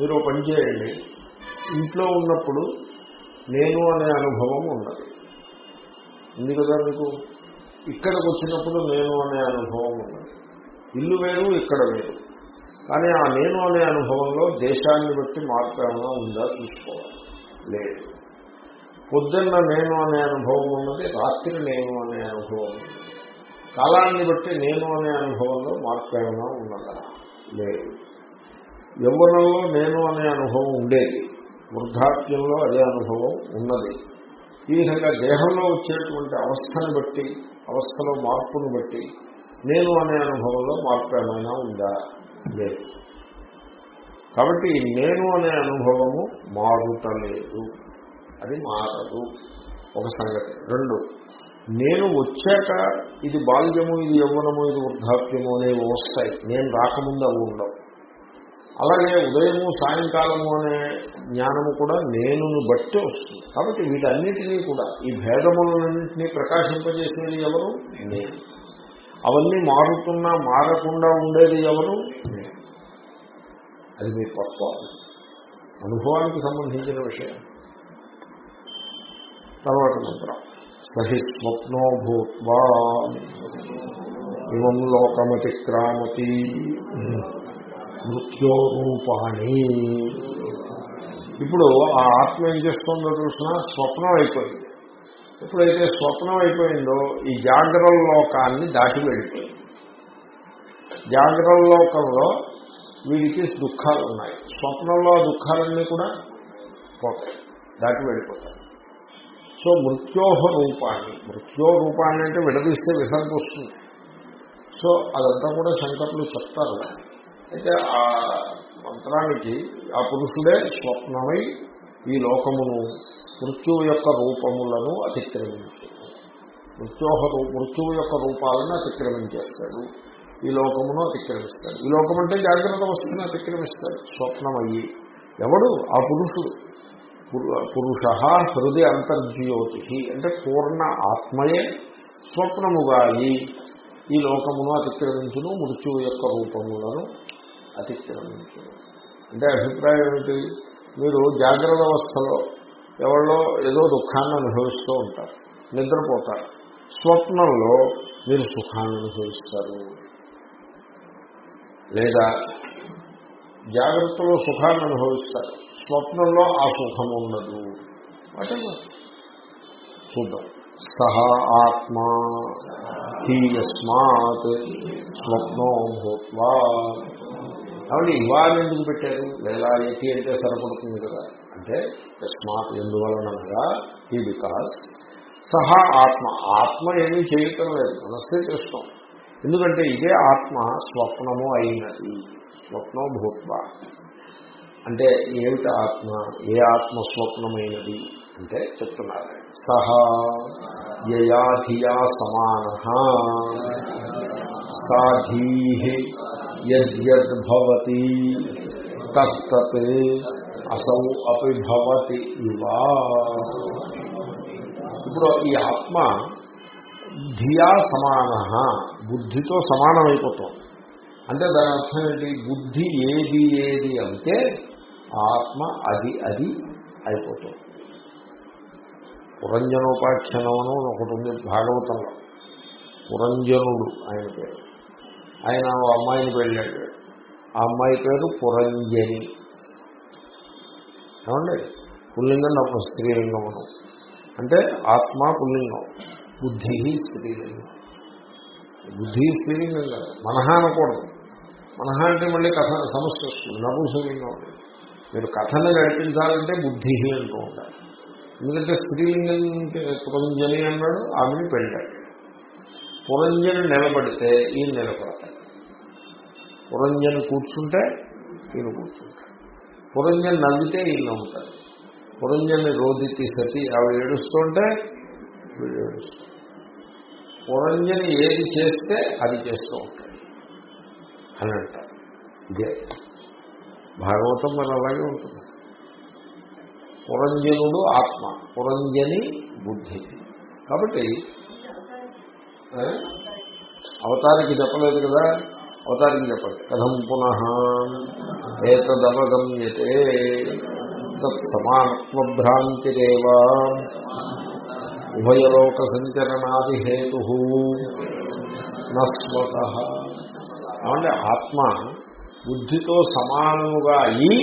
మీరు పని చేయండి. ఇంట్లో ఉన్నప్పుడు నేను అనే అనుభవం ఉన్నది. ఉంది కదా మీకు? ఇక్కడికి వచ్చినప్పుడు నేను అనే అనుభవం ఉన్నది. ఇల్లు వేరు ఇక్కడ వేరు. కానీ ఆ నేను అనే అనుభవంలో దేశాన్ని బట్టి మార్పు ఏమైనా ఉందా చూసుకోవాలి. లేదు. పొద్దున్న నేను అనే అనుభవం ఉన్నది రాత్రి నేను అనే అనుభవం కాలాన్ని బట్టి నేను అనే అనుభవంలో మార్పు ఏమైనా ఉన్నదా? లేదు. యవ్వనంలో నేను అనే అనుభవం ఉండేది? వృద్ధాప్యంలో అదే అనుభవం ఉన్నది. ఈ విధంగా దేహంలో వచ్చేటువంటి అవస్థను బట్టి అవస్థలో మార్పును బట్టి నేను అనే అనుభవంలో మార్పు ఏమైనా ఉందా? లేదు. కాబట్టి నేను అనే అనుభవము మారుతలేదు. అది మారదు. ఒక సంగతి. రెండు నేను వచ్చాక ఇది బాల్యము ఇది యవ్వనము ఇది వృద్ధాప్యము అనేవి వస్తాయి నేను రాకముందు అవి ఉండవు. అలాగే ఉదయము సాయంకాలము అనే జ్ఞానము కూడా నేనును బట్టి వస్తుంది. కాబట్టి వీటన్నిటినీ కూడా ఈ భేదములన్నింటినీ ప్రకాశింపజేసేది ఎవరు? నేను. అవన్నీ మారుతున్నా మారకుండా ఉండేది ఎవరు? అది మీ తత్వం. అనుభవానికి సంబంధించిన విషయం. తర్వాత మంత్రం సహి స్వప్నో భూత్వా. ఇవం లోకమతిక్రామతి మృత్యోరూపాణి. ఇప్పుడు ఆ ఆత్మ ఏం చేస్తుందో చూసినా స్వప్నం అయిపోయింది. ఎప్పుడైతే స్వప్నం అయిపోయిందో ఈ జాగ్రత్త లోకాన్ని దాటి వెళ్ళిపోయింది. జాగ్రత్త లోకంలో వీడికి దుఃఖాలు ఉన్నాయి. స్వప్నంలో ఆ దుఃఖాలన్నీ కూడా పోతాయి దాటి వెళ్ళిపోతాయి. సో మృత్యోహ రూపాన్ని మృత్యో రూపాన్ని అంటే విడదీస్తే విసర్గ వస్తుంది. సో అదంతా కూడా శంకర్లు చెప్తారు. అయితే ఆ మంత్రానికి ఆ పురుషుడే స్వప్నమై ఈ లోకమును మృత్యువు యొక్క రూపములను అతిక్రమించాడు మృత్యోహ రూ- మృత్యువు యొక్క రూపాలను అతిక్రమించేస్తాడు. ఈ లోకమును అతిక్రమిస్తాడు. ఈ లోకం అంటే జాగ్రత్త వస్తువుని అతిక్రమిస్తాడు. స్వప్నమయ్యి. ఎవడు? ఆ పురుషుడు. పురు- పురుష హృదయ అంతర్జ్యోతి. అంటే పూర్ణ ఆత్మయే స్వప్నముగా ఈ లోకమును అతిక్రమించును మృత్యువు యొక్క రూపములను అతిక్రమించును. అంటే అభిప్రాయం ఏమిటి? మీరు జాగ్రత్త అవస్థలో ఎవరో ఏదో దుఃఖాన్ని అనుభవిస్తూ ఉంటారు నిద్రపోతారు. స్వప్నంలో మీరు సుఖాన్ని అనుభవిస్తారు. లేదా జాగ్రత్తలో సుఖాన్ని అనుభవిస్తారు. స్వప్నంలో ఆ సుఖం ఉండదు. అంటే చూద్దాం. సహా ఆత్మా హీయస్మాత్ స్వప్నో భూత్వా. కాబట్టి ఇవాళ ఎందుకు పెట్టారు? లేదా ఎతి అంటే సరిపడుతుంది కదా. అంటే యస్మాత్ ఎందువలనగా ఈ బికాస్ సహా ఆత్మ. ఆత్మ ఏమీ చేయటం లేదు. మనస్సే చేస్తాం. ఎందుకంటే ఇదే ఆత్మ స్వప్నము అయినది. స్వప్నో భూత్వ. అంటే ఏమిటి ఆత్మ? ఏ ఆత్మ స్వప్నమైనది? అంటే చెప్తున్నారు. సహా యయాధియా సమాన. సాధీ యద్యద్భవతి తత్తత్ అసౌ అపిభవతి ఇవా. ఇప్పుడు ఈ ఆత్మ ధియా సమాన బుద్ధితో సమానమైపోతాం. అంటే దాని అర్థం ఏంటి? బుద్ధి ఏది ఏది అంటే ఆత్మ అది అది అయిపోతుంది పురంజనోపాఖ్యానం ఒకటి ఉంది భాగవతంలో. పురంజనుడు ఆయన పేరు. ఆయన ఓ అమ్మాయిని వెళ్ళాడు ఆ అమ్మాయి పేరు పురంజని. ఏమండి? పుల్లింగం నాకు స్త్రీలింగం అంటే ఆత్మ పుల్లింగం బుద్ధి స్త్రీలింగం. బుద్ధి స్త్రీలింగం కాదు మనహ అనకూడదు. మనహ అంటే మళ్ళీ కథ సమస్య వస్తుంది. నపుంసలింగం మీరు కథను నడిపించాలంటే బుద్ధి అంటూ ఉండాలి. ఎందుకంటే స్త్రీలింగం పురంజని అన్నాడు ఆమెను పెళ్ళాడు పురంజని నిలబడితే ఈయన నిలబడతాడు. పురంజని కూర్చుంటే ఈయన కూర్చుంటాడు. పురంజని నవ్వితే ఈయన నవ్వుతాడు పురంజన్ని రోదితి సతి అవి ఏడుస్తుంటే పురంజని ఏది చేస్తే అది చేస్తూ ఉంటాడు. అని అంటారు. ఇదే భాగవతం మరి అలాగే ఉంటుంది. పురంజనుడు ఆత్మ పురంజని బుద్ధి. కాబట్టి అవతారికి చెప్పలేదు కదా? అవతారం చెప్పండి కథం పునః ఏతదవగమ్యతే తత్సమానత్వభ్రాంతిరేవా ఉభయలోక సంచరణాది హేతు నస్వత అంటే ఆత్మ బుద్ధితో సమానముగా అయి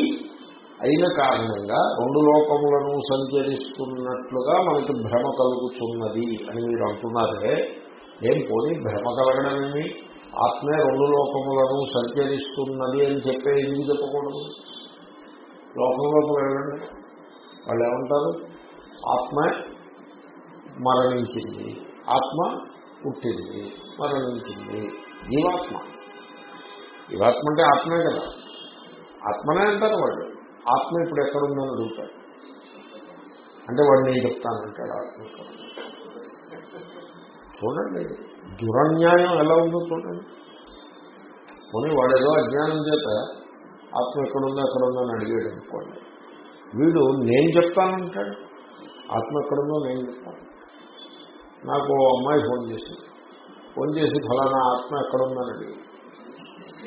అయిన కారణంగా రెండు లోకములను సంచరిస్తున్నట్లుగా మనకి భ్రమ కలుగుతున్నది అని మీరు అంటున్నారే. ఏం పోనీ భ్రమ కలగడమేమి? ఆత్మే రెండు లోకములను సంచరిస్తున్నది అని చెప్పే ఎందుకు చెప్పకూడదు? లోకంలోకి వెళ్ళండి. వాళ్ళు ఏమంటారు? ఆత్మ మరణించింది. ఆత్మ పుట్టింది మరణించింది. జీవాత్మ. జీవాత్మ అంటే ఆత్మే కదా. ఆత్మనే అంటారు వాడు ఆత్మ ఇప్పుడు ఎక్కడుందని అడుగుతారు. అంటే వాడు నేను చెప్తానంటాడు ఆత్మ. ఉంది. చూడండి. దురన్యాయం ఎలా ఉందో చూడండి. పోనీ వాడేదో అజ్ఞానం చేత ఆత్మ ఎక్కడుందో ఎక్కడుందో అని అడిగాడు అనుకోండి. వీడు నేను చెప్తానంటాడు. ఆత్మ ఎక్కడుందో నేను చెప్తాను. నాకు ఓ అమ్మాయి ఫోన్ చేసింది. ఫోన్ చేసి ఫలానా ఆత్మ ఎక్కడుందని అడిగి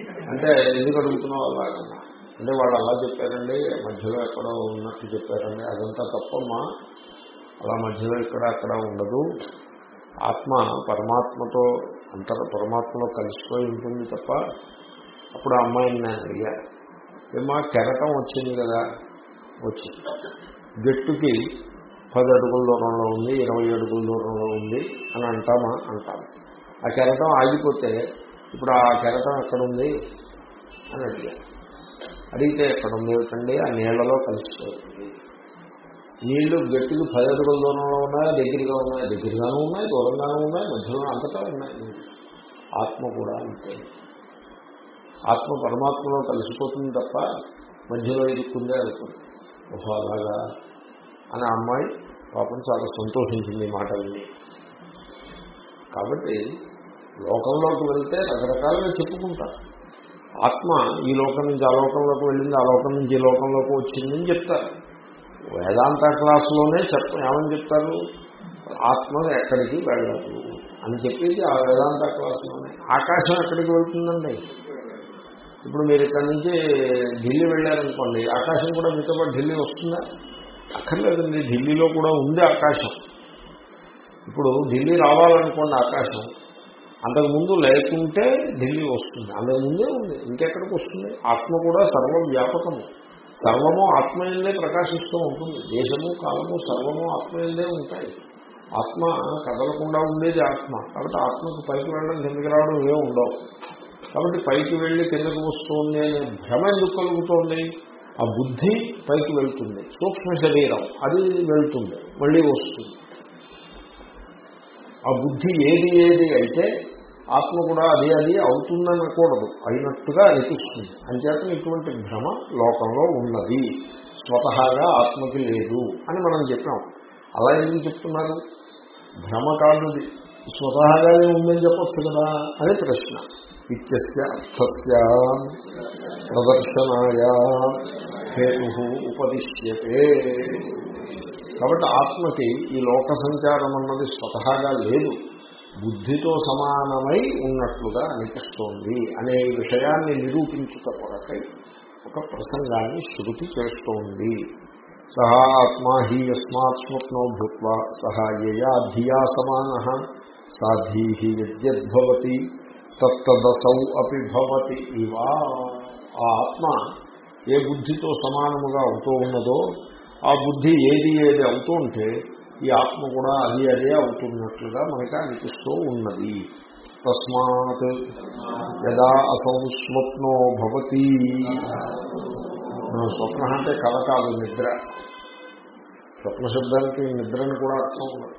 అంటే ఎందుకు అడుగుతున్నావు అలాగన్నా అంటే వాళ్ళు అలా చెప్పారండి మధ్యలో ఎక్కడో ఉన్నట్టు చెప్పారండి. అదంతా తప్పమ్మా. అలా మధ్యలో ఇక్కడ అక్కడ ఉండదు. ఆత్మ పరమాత్మతో అంతర పరమాత్మలో కలిసిపోయి ఉంటుంది తప్ప అప్పుడు ఆ అమ్మాయిని నేను అడిగా ఏమా కెరటం వచ్చింది కదా? వచ్చింది జట్టుకి పది అడుగుల దూరంలో ఉంది ఇరవై అడుగుల దూరంలో ఉంది అని అంటామా? అంటాము. ఆ కెరటం ఆగిపోతే ఇప్పుడు ఆ కెరటం ఎక్కడుంది? అని అడిగాను అడిగితే ఎక్కడ ఉంది ఏమిటండి? ఆ నీళ్ళలో కలిసిపోతుంది నీళ్ళు గట్టిగా పది అడుగుల దూరంలో ఉన్నాయా? దగ్గరగా ఉన్నాయా? దగ్గరగానే ఉన్నాయి దూరంగానే ఉన్నాయి మధ్యలో అంతటా ఉన్నాయి. ఆత్మ కూడా అంతే. ఆత్మ పరమాత్మలో కలిసిపోతుంది తప్ప మధ్యలో ఇరుక్కుందే అనుకుంది ఓహో అలాగా? అని అమ్మాయి పాపం చాలా సంతోషించింది ఈ మాట కాబట్టి లోకంలోకి వెళ్తే రకరకాలుగా చెప్పుకుంటారు ఆత్మ ఈ లోకం నుంచి ఆ లోకంలోకి వెళ్ళింది ఆ లోకం నుంచి ఈ లోకంలోకి వచ్చిందని చెప్తారు. వేదాంత క్లాసులోనే చెప్ప ఏమని చెప్తారు? ఆత్మ ఎక్కడికి వెళ్ళదు అని చెప్పేది ఆ వేదాంత క్లాసులోనే. ఆకాశం ఎక్కడికి వెళ్తుందండి? ఇప్పుడు మీరు ఇక్కడ నుంచి ఢిల్లీ వెళ్ళారనుకోండి ఆకాశం కూడా మీతో పాటు ఢిల్లీ వస్తుందా? అక్కర్లేదండి ఢిల్లీలో కూడా ఉంది ఆకాశం. ఇప్పుడు ఢిల్లీ రావాలనుకోండి ఆకాశం అంతకుముందు లేకుంటే ఢిల్లీ వస్తుంది అంతకుముందే ఉంది ఇంకెక్కడికి వస్తుంది? ఆత్మ కూడా సర్వవ్యాపకము. సర్వము ఆత్మయందే ప్రకాశిస్తూ ఉంటుంది. దేశము కాలము సర్వము ఆత్మయందే ఉంటాయి. ఆత్మ కదలకుండా ఉండేది ఆత్మ. కాబట్టి ఆత్మకు పైకి వెళ్ళడం కిందకి రావడం ఏమి ఉండవు. కాబట్టి పైకి వెళ్ళి కిందకు వస్తుంది అనే భ్రమ ఎందుకు కలుగుతోంది? ఆ బుద్ధి పైకి వెళ్తుంది. సూక్ష్మ శరీరం అది వెళ్తుంది మళ్ళీ వస్తుంది. ఆ బుద్ధి ఏది ఏది అయితే ఆత్మ కూడా అది అది అవుతుందనకూడదు. అయినట్టుగా అనిపిస్తుంది. అంచేత ఇటువంటి భ్రమ లోకంలో ఉన్నది. స్వతహాగా ఆత్మకి లేదు అని మనం చెప్పాం. అలా ఎందుకు చెప్తున్నారు? భ్రమ కాదుది. స్వతహాగానే ఉందని చెప్పచ్చు కదా అని ప్రశ్న. ఇత్యస్య అర్థస్య ప్రదర్శనాయ హేతు ఉపదిశ్యతే. కాబట్టి ఆత్మకి ఈ లోక సంచారం అన్నది స్వతహాగా లేదు. బుద్ధితో సమానమై ఉన్నట్లుగా అనిపిస్తోంది అనే విషయాన్ని నిరూపించుట కొరకై ఒక ప్రసంగాన్ని శృతి చేస్తోంది. సహా ఆత్మా హి యస్మాత్ స్వప్నో భూత్వ సహా యయా ధియా సమాన సాధీ యద్యద్భవతి తత్తదసౌ అపి భవతి ఇవా. ఆ ఆత్మ ఏ బుద్ధితో సమానముగా అవుతూ ఉన్నదో ఆ బుద్ధి ఏది ఏది అవుతూ ఉంటే ఈ ఆత్మ కూడా అది అదే అవుతున్నట్లుగా మనకి అనిపిస్తూ ఉన్నది. తస్మాత్ యదా అసౌ స్వప్నో భవతి. స్వప్న అంటే కళ కాదు నిద్ర. స్వప్న శబ్దానికి నిద్రని కూడా అర్థం ఉన్నది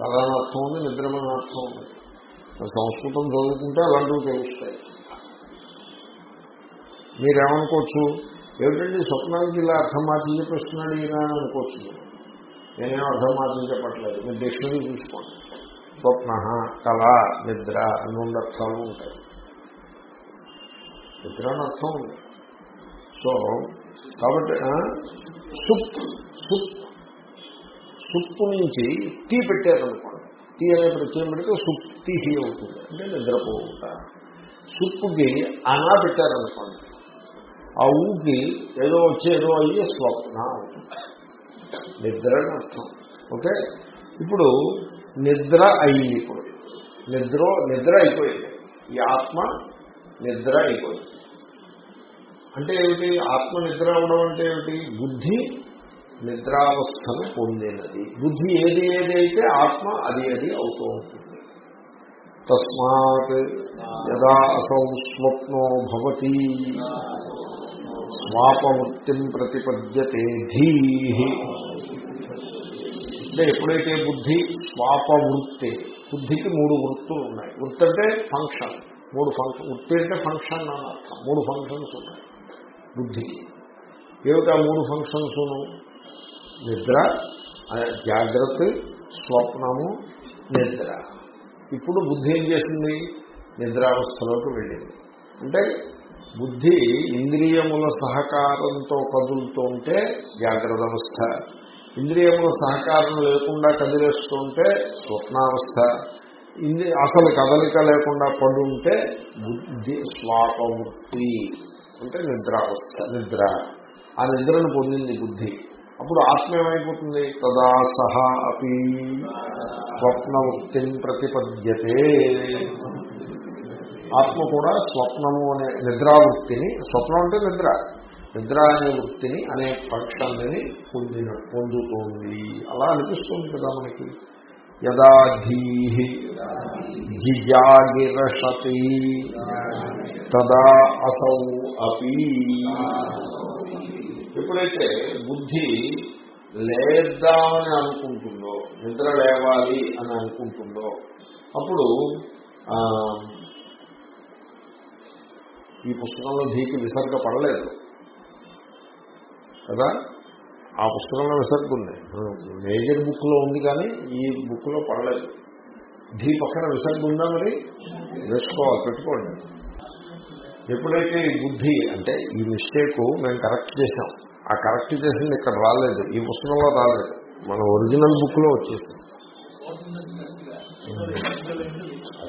కళ అని అర్థం ఉంది నిద్రమని అర్థం ఉంది సంస్కృతం చదువుకుంటే అలాంటివి తెలుస్తాయి. మీరేమనుకోవచ్చు? ఏమిటండి స్వప్నానికి ఇలా అర్థం మార్చి చెప్పేస్తున్నాడు ఈయన అనుకోవచ్చు. మీరు. నేనేం అర్థం మార్చి చెప్పట్లేదు. మీరు డిక్షనరీ చూసుకోండి. స్వప్న కళ నిద్ర అన్ని అర్థాలు ఉంటాయి. నిద్ర అని అర్థం ఉంది. సో కాబట్టి ఆ, సుప్ సుప్. సుప్పు నుంచి టీ పెట్టారనుకోండి. టీ అనే ప్రత్యయం పెడితే సుప్తి హీ అవుతుంది. అంటే నిద్రపోవుట. సుప్పుకి అనా పెట్టారనుకోండి. ఆ ఊకి ఏదో వచ్చి ఏదో అయ్యి స్వప్న అవుతుంది. నిద్ర అని అర్థం. ఓకే? ఇప్పుడు నిద్ర అయింది ఇప్పుడు నిద్ర నిద్ర అయిపోయింది. ఈ ఆత్మ నిద్ర అయిపోయింది. అంటే ఏమిటి? ఆత్మ నిద్ర అవడం అంటే ఏమిటి? బుద్ధి నిద్రావస్థను పొందినది. బుద్ధి ఏది ఏది అయితే ఆత్మ అది అది అవుతూ ఉంటుంది. తస్మాత్ యదా అసౌ స్వప్నో భవతి. స్వాపవృత్తిం ప్రతిపద్యతే ధీ అంటే ఎప్పుడైతే బుద్ధి స్వాపవృత్తి బుద్ధికి మూడు వృత్తులు ఉన్నాయి. వృత్తి అంటే ఫంక్షన్ మూడు ఫంక్షన్ వృత్తి అంటే ఫంక్షన్ అని అర్థం. మూడు ఫంక్షన్స్ ఉన్నాయి. బుద్ధికి ఏమిటి ఆ మూడు ఫంక్షన్స్ నిద్ర జాగ్రత్త స్వప్నము నిద్ర. ఇప్పుడు బుద్ధి ఏం చేసింది? నిద్రావస్థలోకి వెళ్ళింది. అంటే బుద్ధి ఇంద్రియముల సహకారంతో కదులుతూ ఉంటే జాగ్రత్త అవస్థ. ఇంద్రియముల సహకారం లేకుండా కదిలేస్తుంటే స్వప్నావస్థ. ఇంద్రి అసలు కదలిక లేకుండా పడుంటే బుద్ధి స్వాపవృత్తి అంటే నిద్రావస్థ నిద్ర. ఆ నిద్రను పొందింది బుద్ధి. అప్పుడు ఆత్మ ఏమైపోతుంది? తదా సహా అపి స్వప్నవృత్తిని ప్రతిపద్యతే. ఆత్మ కూడా స్వప్నము అనే నిద్రావృత్తిని స్వప్నం అంటే నిద్ర. నిద్ర అనే వృత్తిని అనే పక్షాన్ని పొందిన పొందుతోంది. అలా అనిపిస్తుంది కదా మనకి. యదా ధీ జిజాగిరషతి తదా అసౌ అపి. ఎప్పుడైతే బుద్ధి లేద్దామని అనుకుంటుందో నిద్ర లేవాలి అని అనుకుంటుందో అప్పుడు ఈ పుస్తకంలో ధీకి విసర్గ పడలేదు. కదా? ఆ పుస్తకంలో విసర్గ ఉంది. మేజర్ బుక్లో ఉంది కానీ ఈ బుక్లో పడలేదు. ధీ పక్కన విసర్గ ఉందా మరి? వేసుకోవాలి పెట్టుకోండి. ఎప్పుడైతే ఈ బుద్ధి అంటే ఈ మిస్టేక్ మేము కరెక్ట్ చేసాం ఆ కరెక్ట్ చేసింది ఇక్కడ రాలేదు. ఈ పుస్తకంలో రాలేదు. మన ఒరిజినల్ బుక్లో వచ్చేసింది.